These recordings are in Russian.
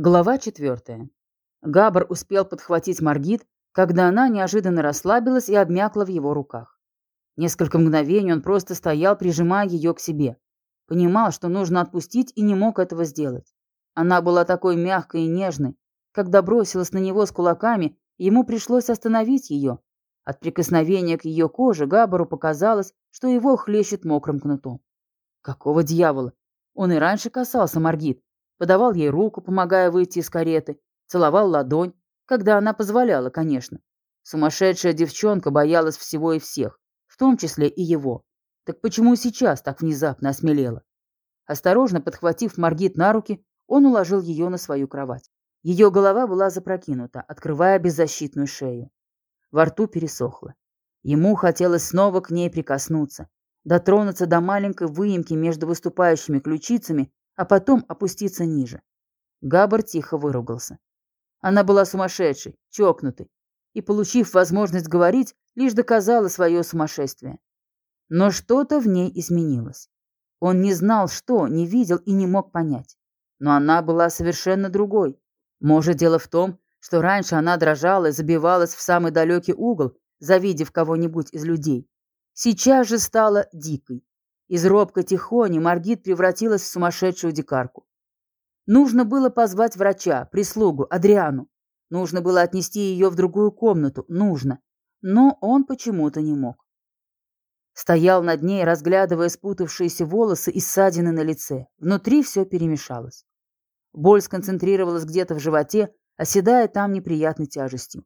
Глава четвертая. Габр успел подхватить Маргит, когда она неожиданно расслабилась и обмякла в его руках. Несколько мгновений он просто стоял, прижимая ее к себе. Понимал, что нужно отпустить, и не мог этого сделать. Она была такой мягкой и нежной. Когда бросилась на него с кулаками, ему пришлось остановить ее. От прикосновения к ее коже Габару показалось, что его хлещет мокрым кнутом. Какого дьявола? Он и раньше касался Маргит, подавал ей руку, помогая выйти из кареты, целовал ладонь, когда она позволяла, конечно. Сумасшедшая девчонка боялась всего и всех, в том числе и его. Так почему сейчас так внезапно осмелела? Осторожно подхватив Маргит на руки, он уложил ее на свою кровать. Ее голова была запрокинута, открывая беззащитную шею. Во рту пересохло. Ему хотелось снова к ней прикоснуться, дотронуться до маленькой выемки между выступающими ключицами а потом опуститься ниже. Габар тихо выругался. Она была сумасшедшей, чокнутой, и, получив возможность говорить, лишь доказала свое сумасшествие. Но что-то в ней изменилось. Он не знал, что, не видел и не мог понять. Но она была совершенно другой. Может, дело в том, что раньше она дрожала и забивалась в самый далекий угол, завидев кого-нибудь из людей. Сейчас же стала дикой, из робкой тихони Маргит превратилась в сумасшедшую дикарку. Нужно было позвать врача, прислугу, Адриану. Нужно было отнести ее в другую комнату. Нужно. Но он почему-то не мог. Стоял над ней, разглядывая спутавшиеся волосы и ссадины на лице. Внутри все перемешалось. Боль сконцентрировалась где-то в животе, оседая там неприятной тяжестью.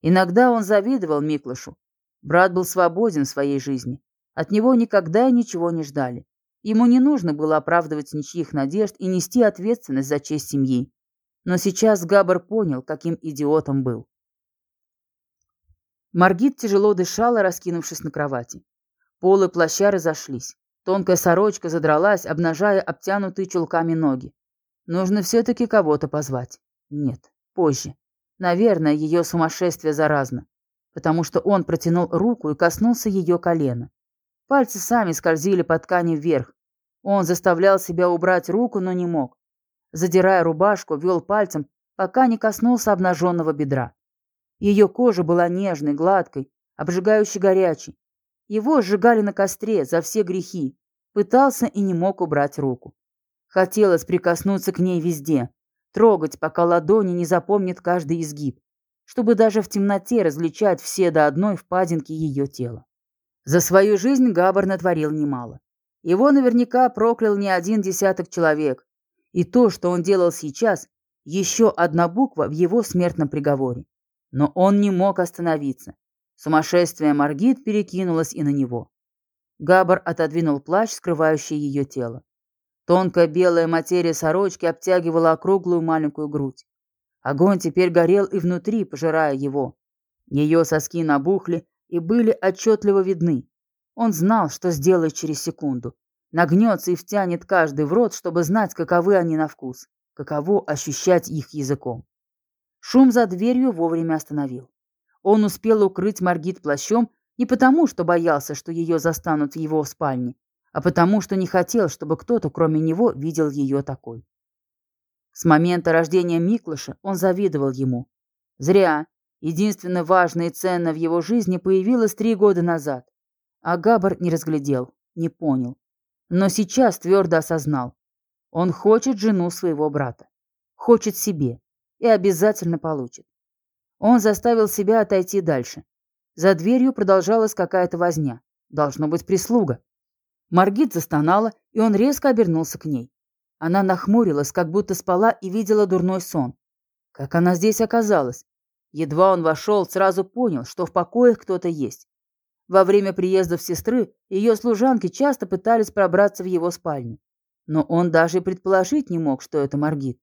Иногда он завидовал Миклышу. Брат был свободен в своей жизни. От него никогда ничего не ждали. Ему не нужно было оправдывать ничьих надежд и нести ответственность за честь семьи. Но сейчас Габар понял, каким идиотом был. Маргит тяжело дышала, раскинувшись на кровати. Полы плаща разошлись. Тонкая сорочка задралась, обнажая обтянутые чулками ноги. Нужно все-таки кого-то позвать. Нет, позже. Наверное, ее сумасшествие заразно. Потому что он протянул руку и коснулся ее колена. Пальцы сами скользили по ткани вверх. Он заставлял себя убрать руку, но не мог. Задирая рубашку, вел пальцем, пока не коснулся обнаженного бедра. Ее кожа была нежной, гладкой, обжигающе горячей. Его сжигали на костре за все грехи. Пытался и не мог убрать руку. Хотелось прикоснуться к ней везде, трогать, пока ладони не запомнят каждый изгиб, чтобы даже в темноте различать все до одной впадинки ее тела. За свою жизнь Габар натворил немало. Его наверняка проклял не один десяток человек. И то, что он делал сейчас, еще одна буква в его смертном приговоре. Но он не мог остановиться. Сумасшествие Маргит перекинулось и на него. Габар отодвинул плащ, скрывающий ее тело. Тонкая белая материя сорочки обтягивала округлую маленькую грудь. Огонь теперь горел и внутри, пожирая его. Ее соски набухли, и были отчетливо видны. Он знал, что сделает через секунду. Нагнется и втянет каждый в рот, чтобы знать, каковы они на вкус, каково ощущать их языком. Шум за дверью вовремя остановил. Он успел укрыть Маргит плащом не потому, что боялся, что ее застанут в его спальне, а потому, что не хотел, чтобы кто-то, кроме него, видел ее такой. С момента рождения Миклыша он завидовал ему. Зря. Единственно важное и ценное в его жизни появилось три года назад. А Габар не разглядел, не понял. Но сейчас твердо осознал. Он хочет жену своего брата. Хочет себе. И обязательно получит. Он заставил себя отойти дальше. За дверью продолжалась какая-то возня. Должно быть прислуга. Маргит застонала, и он резко обернулся к ней. Она нахмурилась, как будто спала и видела дурной сон. Как она здесь оказалась? Едва он вошел, сразу понял, что в покоях кто-то есть. Во время приезда сестры ее служанки часто пытались пробраться в его спальню. Но он даже и предположить не мог, что это Маргит.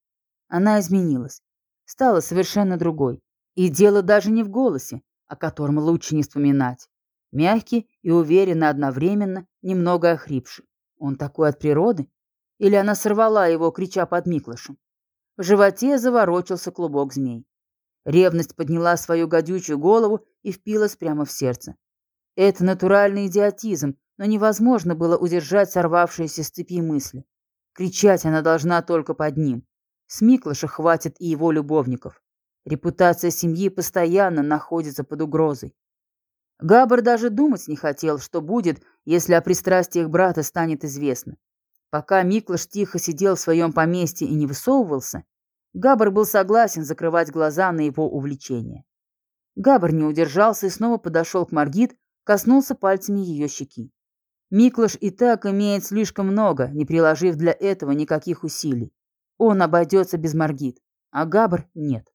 Она изменилась. Стала совершенно другой. И дело даже не в голосе, о котором лучше не вспоминать. Мягкий и уверенно одновременно, немного охрипший. Он такой от природы? Или она сорвала его, крича под Миклышем? В животе заворочился клубок змей. Ревность подняла свою гадючую голову и впилась прямо в сердце. Это натуральный идиотизм, но невозможно было удержать сорвавшиеся с цепи мысли. Кричать она должна только под ним. С Миклыша хватит и его любовников. Репутация семьи постоянно находится под угрозой. Габр даже думать не хотел, что будет, если о пристрастиях брата станет известно. Пока Миклыш тихо сидел в своем поместье и не высовывался, Габр был согласен закрывать глаза на его увлечение. Габр не удержался и снова подошел к Маргит, коснулся пальцами ее щеки. Миклыш и так имеет слишком много, не приложив для этого никаких усилий. Он обойдется без Маргит, а Габр нет.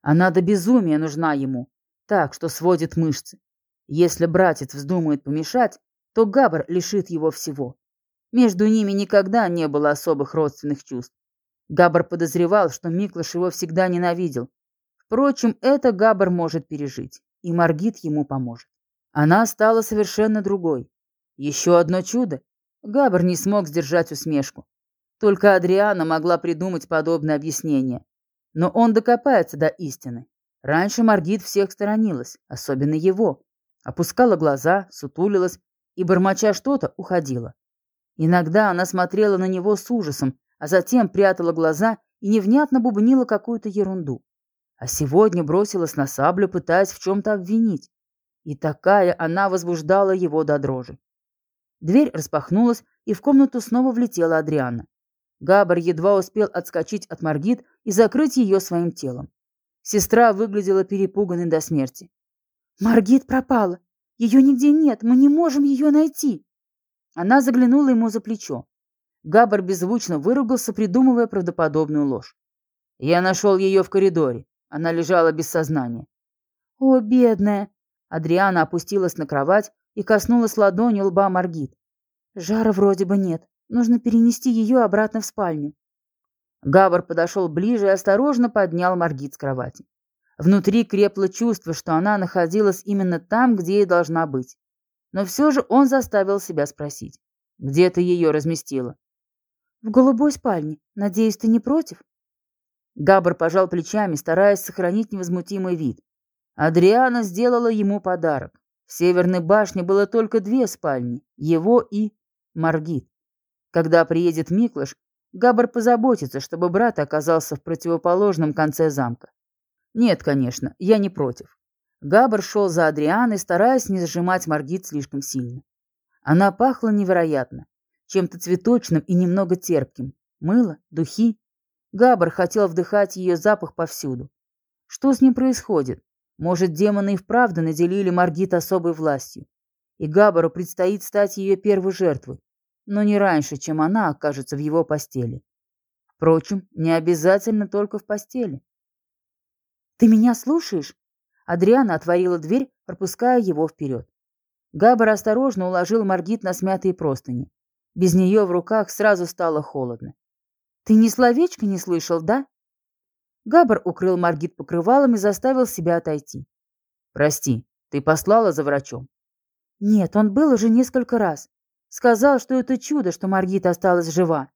Она до безумия нужна ему, так, что сводит мышцы. Если братец вздумает помешать, то Габр лишит его всего. Между ними никогда не было особых родственных чувств. Габр подозревал, что Миклыш его всегда ненавидел. Впрочем, это Габр может пережить, и Маргит ему поможет. Она стала совершенно другой. Еще одно чудо. Габр не смог сдержать усмешку. Только Адриана могла придумать подобное объяснение. Но он докопается до истины. Раньше Маргит всех сторонилась, особенно его. Опускала глаза, сутулилась и, бормоча что-то, уходила. Иногда она смотрела на него с ужасом, а затем прятала глаза и невнятно бубнила какую-то ерунду. А сегодня бросилась на саблю, пытаясь в чем-то обвинить. И такая она возбуждала его до дрожи. Дверь распахнулась, и в комнату снова влетела Адриана. Габар едва успел отскочить от Маргит и закрыть ее своим телом. Сестра выглядела перепуганной до смерти. «Маргит пропала. Ее нигде нет. Мы не можем ее найти». Она заглянула ему за плечо. Габар беззвучно выругался, придумывая правдоподобную ложь. «Я нашел ее в коридоре. Она лежала без сознания». «О, бедная!» Адриана опустилась на кровать и коснулась ладонью лба Маргит. «Жара вроде бы нет. Нужно перенести ее обратно в спальню». Габар подошел ближе и осторожно поднял Маргит с кровати. Внутри крепло чувство, что она находилась именно там, где и должна быть. Но все же он заставил себя спросить. «Где ты ее разместила?» «В голубой спальне. Надеюсь, ты не против?» Габр пожал плечами, стараясь сохранить невозмутимый вид. Адриана сделала ему подарок. В Северной башне было только две спальни, его и Маргит. Когда приедет Миклаш, Габр позаботится, чтобы брат оказался в противоположном конце замка. Нет, конечно, я не против. Габр шел за Адрианой, стараясь не сжимать Маргит слишком сильно. Она пахла невероятно, чем-то цветочным и немного терпким. Мыло, духи. Габр хотел вдыхать ее запах повсюду. Что с ним происходит? Может, демоны и вправду наделили Маргит особой властью, и Габару предстоит стать ее первой жертвой, но не раньше, чем она окажется в его постели. Впрочем, не обязательно только в постели. «Ты меня слушаешь?» Адриана отворила дверь, пропуская его вперед. Габар осторожно уложил Маргит на смятые простыни. Без нее в руках сразу стало холодно. «Ты ни словечко не слышал, да?» Габар укрыл Маргит покрывалом и заставил себя отойти. «Прости, ты послала за врачом?» «Нет, он был уже несколько раз. Сказал, что это чудо, что Маргит осталась жива.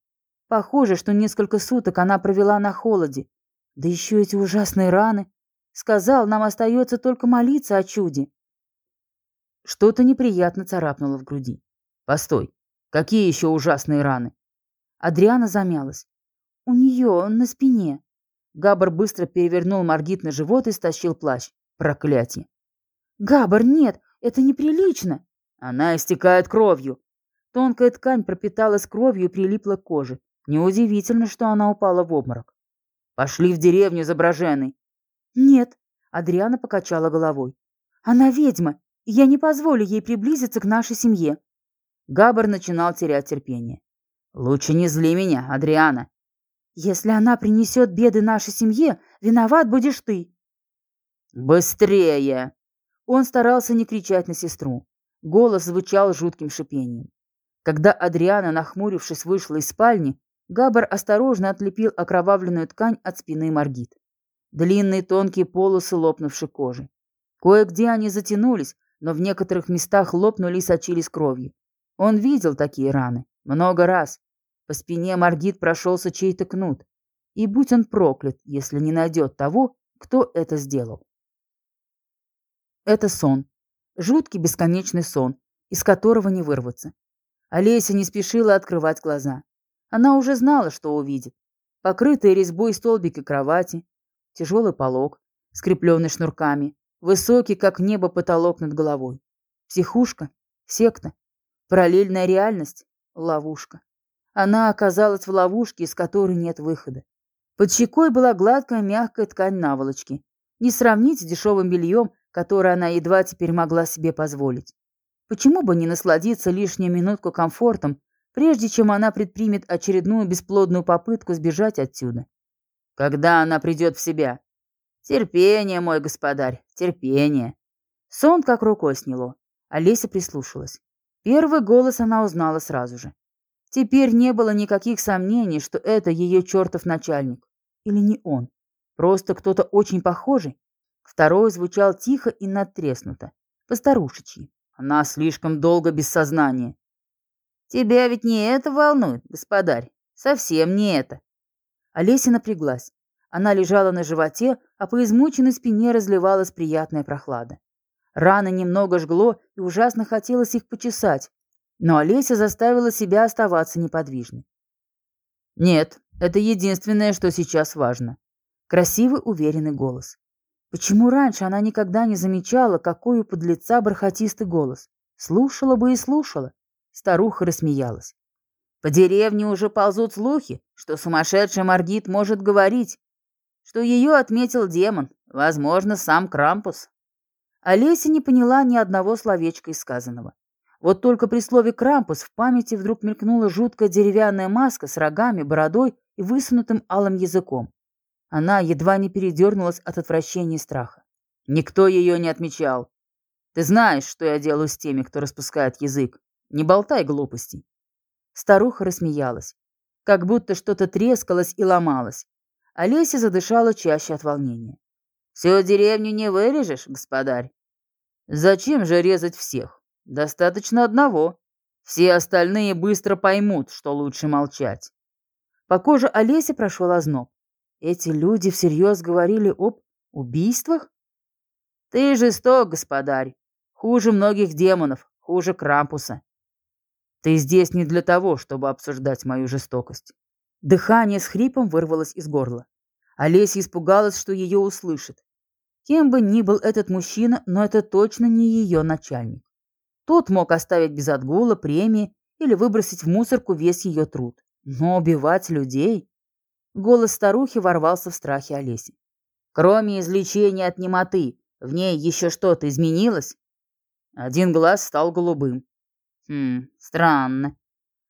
Похоже, что несколько суток она провела на холоде. Да еще эти ужасные раны. Сказал, нам остается только молиться о чуде». Что-то неприятно царапнуло в груди. «Постой, какие еще ужасные раны?» Адриана замялась. «У нее на спине. Габар быстро перевернул Маргит на живот и стащил плащ. Проклятие. «Габар, нет, это неприлично!» Она истекает кровью. Тонкая ткань пропиталась кровью и прилипла к коже. Неудивительно, что она упала в обморок. «Пошли в деревню за Броженой». «Нет», — Адриана покачала головой. «Она ведьма, и я не позволю ей приблизиться к нашей семье». Габар начинал терять терпение. «Лучше не зли меня, Адриана. Если она принесет беды нашей семье, виноват будешь ты. Быстрее! Он старался не кричать на сестру. Голос звучал жутким шипением. Когда Адриана, нахмурившись, вышла из спальни, Габар осторожно отлепил окровавленную ткань от спины Маргит. Длинные тонкие полосы лопнувшей кожи. Кое-где они затянулись, но в некоторых местах лопнули и сочились кровью. Он видел такие раны. Много раз. По спине Маргит прошелся чей-то кнут. И будь он проклят, если не найдет того, кто это сделал. Это сон. Жуткий бесконечный сон, из которого не вырваться. Олеся не спешила открывать глаза. Она уже знала, что увидит. покрытые резьбой столбики кровати, тяжелый полог, скрепленный шнурками, высокий, как небо, потолок над головой. Психушка, секта, параллельная реальность, ловушка. Она оказалась в ловушке, из которой нет выхода. Под щекой была гладкая, мягкая ткань наволочки. Не сравнить с дешевым бельем, которое она едва теперь могла себе позволить. Почему бы не насладиться лишнюю минутку комфортом, прежде чем она предпримет очередную бесплодную попытку сбежать отсюда? Когда она придет в себя? Терпение, мой господарь, терпение. Сон как рукой сняло. Олеся прислушалась. Первый голос она узнала сразу же. Теперь не было никаких сомнений, что это ее чертов начальник. Или не он. Просто кто-то очень похожий. Второй звучал тихо и надтреснуто. Постарушечьи. Она слишком долго без сознания. Тебя ведь не это волнует, господарь. Совсем не это. Олеся напряглась. Она лежала на животе, а по измученной спине разливалась приятная прохлада. Раны немного жгло, и ужасно хотелось их почесать, но Олеся заставила себя оставаться неподвижной. Нет, это единственное, что сейчас важно. Красивый, уверенный голос. Почему раньше она никогда не замечала, какой у подлеца бархатистый голос? Слушала бы и слушала. Старуха рассмеялась. По деревне уже ползут слухи, что сумасшедший Маргит может говорить, что ее отметил демон, возможно, сам Крампус. Олеся не поняла ни одного словечка из сказанного. Вот только при слове «Крампус» в памяти вдруг мелькнула жуткая деревянная маска с рогами, бородой и высунутым алым языком. Она едва не передернулась от отвращения и страха. Никто ее не отмечал. Ты знаешь, что я делаю с теми, кто распускает язык. Не болтай глупостей. Старуха рассмеялась, как будто что-то трескалось и ломалось. Олеся задышала чаще от волнения. «Всю деревню не вырежешь, господарь?» «Зачем же резать всех? Достаточно одного. Все остальные быстро поймут, что лучше молчать. По коже Олеси прошел озноб. Эти люди всерьез говорили об убийствах? Ты жесток, господарь. Хуже многих демонов, хуже Крампуса. Ты здесь не для того, чтобы обсуждать мою жестокость. Дыхание с хрипом вырвалось из горла. Олеся испугалась, что ее услышит. Кем бы ни был этот мужчина, но это точно не ее начальник. Тот мог оставить без отгула премии или выбросить в мусорку весь ее труд. Но убивать людей... Голос старухи ворвался в страхе Олеси. Кроме излечения от немоты, в ней еще что-то изменилось? Один глаз стал голубым. Хм, странно.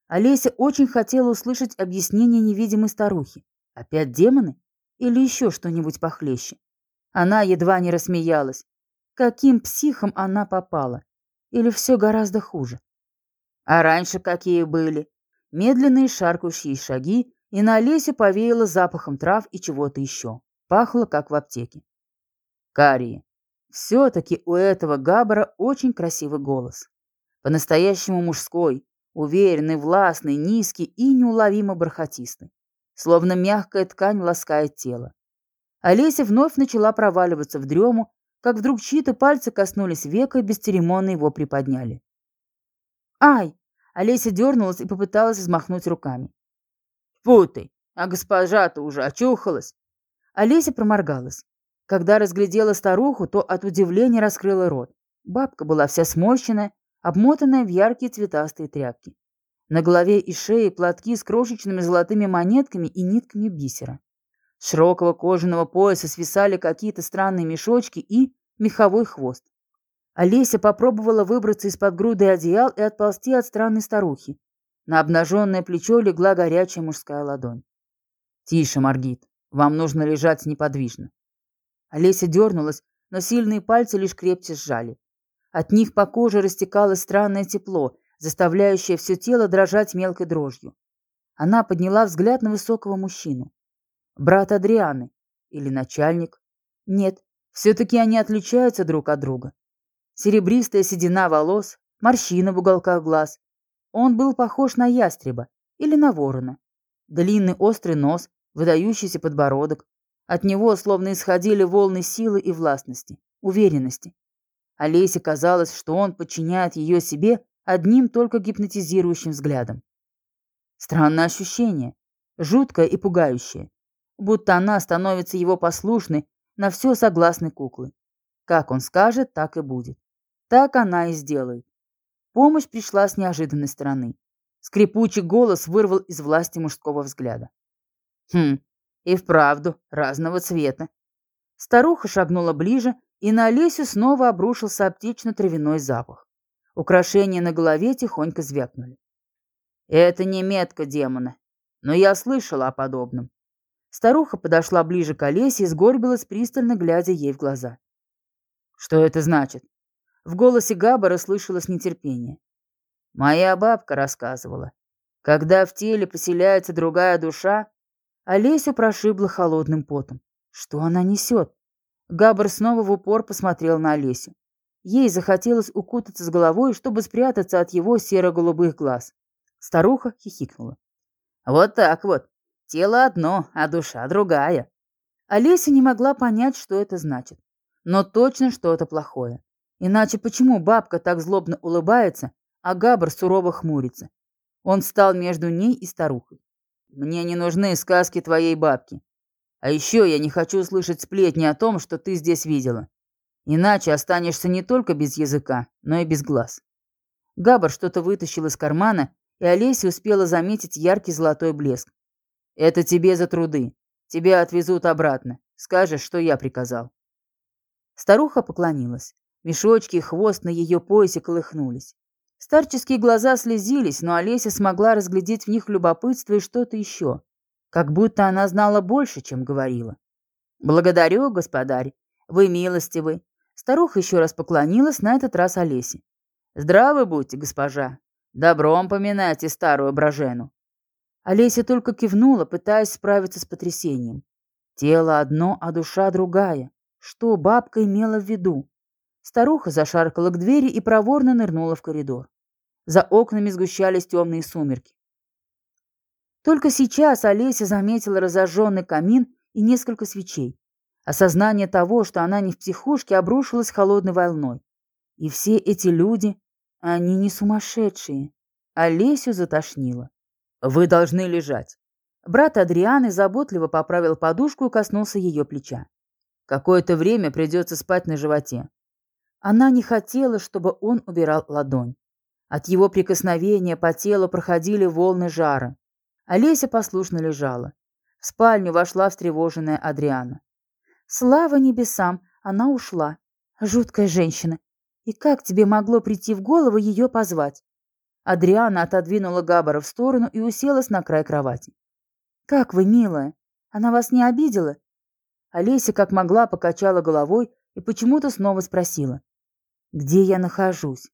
Олеся очень хотела услышать объяснение невидимой старухи. Опять демоны? Или еще что-нибудь похлеще? Она едва не рассмеялась. Каким психом она попала? Или все гораздо хуже? А раньше какие были? Медленные шаркающие шаги, и на Олесю повеяло запахом трав и чего-то еще. Пахло, как в аптеке. Карие. Все-таки у этого Габбара очень красивый голос. По-настоящему мужской, уверенный, властный, низкий и неуловимо бархатистый. Словно мягкая ткань ласкает тело. Олеся вновь начала проваливаться в дрему, как вдруг чьи-то пальцы коснулись века и бесцеремонно его приподняли. «Ай!» Олеся дернулась и попыталась взмахнуть руками. «Фу ты! А госпожа-то уже очухалась!» Олеся проморгалась. Когда разглядела старуху, то от удивления раскрыла рот. Бабка была вся сморщенная, обмотанная в яркие цветастые тряпки. На голове и шее платки с крошечными золотыми монетками и нитками бисера. Широкого кожаного пояса свисали какие-то странные мешочки и меховой хвост. Олеся попробовала выбраться из-под груды одеял и отползти от странной старухи. На обнаженное плечо легла горячая мужская ладонь. «Тише, Маргит, вам нужно лежать неподвижно». Олеся дернулась, но сильные пальцы лишь крепче сжали. От них по коже растекалось странное тепло, заставляющее все тело дрожать мелкой дрожью. Она подняла взгляд на высокого мужчину. Брат Адрианы? Или начальник? Нет, все-таки они отличаются друг от друга. Серебристая седина волос, морщина в уголках глаз. Он был похож на ястреба или на ворона. Длинный острый нос, выдающийся подбородок. От него словно исходили волны силы и властности, уверенности. Олесе казалось, что он подчиняет ее себе одним только гипнотизирующим взглядом. Странное ощущение. жуткое и пугающее, будто она становится его послушной, на все согласной куклы. Как он скажет, так и будет. Так она и сделает. Помощь пришла с неожиданной стороны. Скрипучий голос вырвал из власти мужского взгляда. Хм, и вправду, разного цвета. Старуха шагнула ближе, и на Олесю снова обрушился аптечно-травяной запах. Украшения на голове тихонько звякнули. Это не метка демона, но я слышала о подобном. Старуха подошла ближе к Олесе и сгорбилась, пристально глядя ей в глаза. «Что это значит?» В голосе Габбара слышалось нетерпение. «Моя бабка рассказывала. Когда в теле поселяется другая душа...» Олесю прошибло холодным потом. «Что она несет?» Габбар снова в упор посмотрел на Олесю. Ей захотелось укутаться с головой, чтобы спрятаться от его серо-голубых глаз. Старуха хихикнула. «Вот так вот. Тело одно, а душа другая. Олеся не могла понять, что это значит. Но точно что-то плохое. Иначе почему бабка так злобно улыбается, а Габр сурово хмурится? Он встал между ней и старухой. «Мне не нужны сказки твоей бабки. А еще я не хочу слышать сплетни о том, что ты здесь видела. Иначе останешься не только без языка, но и без глаз». Габр что-то вытащил из кармана, и Олеся успела заметить яркий золотой блеск. Это тебе за труды. Тебя отвезут обратно. Скажешь, что я приказал. Старуха поклонилась. Мешочки и хвост на ее поясе колыхнулись. Старческие глаза слезились, но Олеся смогла разглядеть в них любопытство и что-то еще. Как будто она знала больше, чем говорила. «Благодарю, господарь. Вы милостивы». Старуха еще раз поклонилась, на этот раз Олесе. «Здравы будьте, госпожа. Добром поминайте старую брожену. Олеся только кивнула, пытаясь справиться с потрясением. Тело одно, а душа другая. Что бабка имела в виду? Старуха зашаркала к двери и проворно нырнула в коридор. За окнами сгущались темные сумерки. Только сейчас Олеся заметила разожженный камин и несколько свечей. Осознание того, что она не в психушке, обрушилось холодной волной. И все эти люди, они не сумасшедшие. Олесю затошнило. «Вы должны лежать». Брат Адрианы заботливо поправил подушку и коснулся ее плеча. «Какое-то время придется спать на животе». Она не хотела, чтобы он убирал ладонь. От его прикосновения по телу проходили волны жара. Олеся послушно лежала. В спальню вошла встревоженная Адриана. «Слава небесам! Она ушла. Жуткая женщина. И как тебе могло прийти в голову ее позвать? Адриана отодвинула Габбара в сторону и уселась на край кровати. «Как вы, милая? Она вас не обидела?» Олеся как могла покачала головой и почему-то снова спросила. «Где я нахожусь?»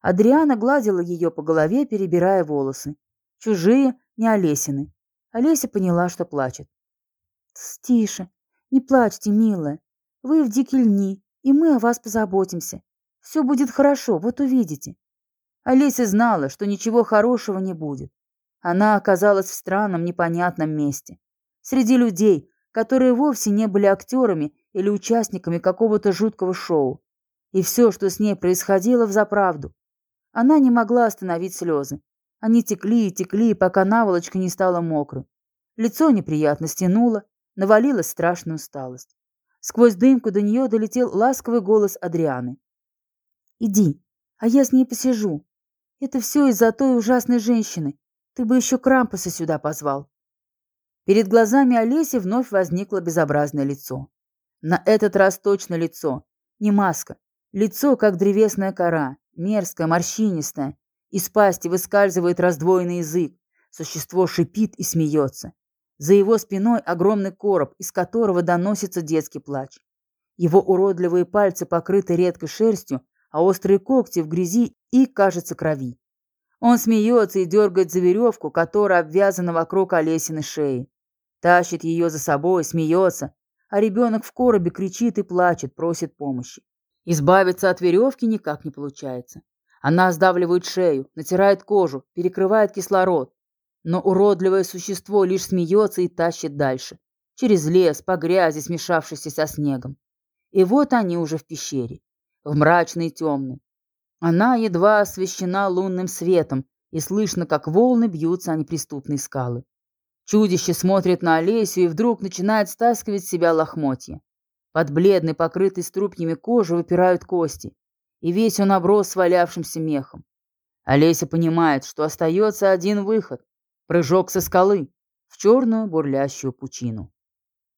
Адриана гладила ее по голове, перебирая волосы. Чужие, не Олесины. Олеся поняла, что плачет. «Тише, не плачьте, милая. Вы в Дикельни, и мы о вас позаботимся. Все будет хорошо, вот увидите». Олеся знала, что ничего хорошего не будет. Она оказалась в странном, непонятном месте. Среди людей, которые вовсе не были актерами или участниками какого-то жуткого шоу. И все, что с ней происходило, взаправду. Она не могла остановить слезы. Они текли и текли, пока наволочка не стала мокрой. Лицо неприятно стянуло, навалилась страшная усталость. Сквозь дымку до нее долетел ласковый голос Адрианы. «Иди, а я с ней посижу. Это все из-за той ужасной женщины. Ты бы еще Крампуса сюда позвал. Перед глазами Олеси вновь возникло безобразное лицо. На этот раз точно лицо. Не маска. Лицо, как древесная кора. Мерзкое, морщинистое. Из пасти выскальзывает раздвоенный язык. Существо шипит и смеется. За его спиной огромный короб, из которого доносится детский плач. Его уродливые пальцы покрыты редкой шерстью, а острые когти в грязи и, кажется, крови. Он смеется и дергает за веревку, которая обвязана вокруг Олесиной шеи. Тащит ее за собой, смеется, а ребенок в коробе кричит и плачет, просит помощи. Избавиться от веревки никак не получается. Она сдавливает шею, натирает кожу, перекрывает кислород. Но уродливое существо лишь смеется и тащит дальше. Через лес, по грязи, смешавшейся со снегом. И вот они уже в пещере в мрачный темный. Она едва освещена лунным светом, и слышно, как волны бьются о неприступные скалы. Чудище смотрит на Олесю и вдруг начинает стаскивать с себя лохмотья. Под бледной, покрытой струпьями кожи выпирают кости, и весь он оброс свалявшимся мехом. Олеся понимает, что остается один выход — прыжок со скалы в черную бурлящую пучину.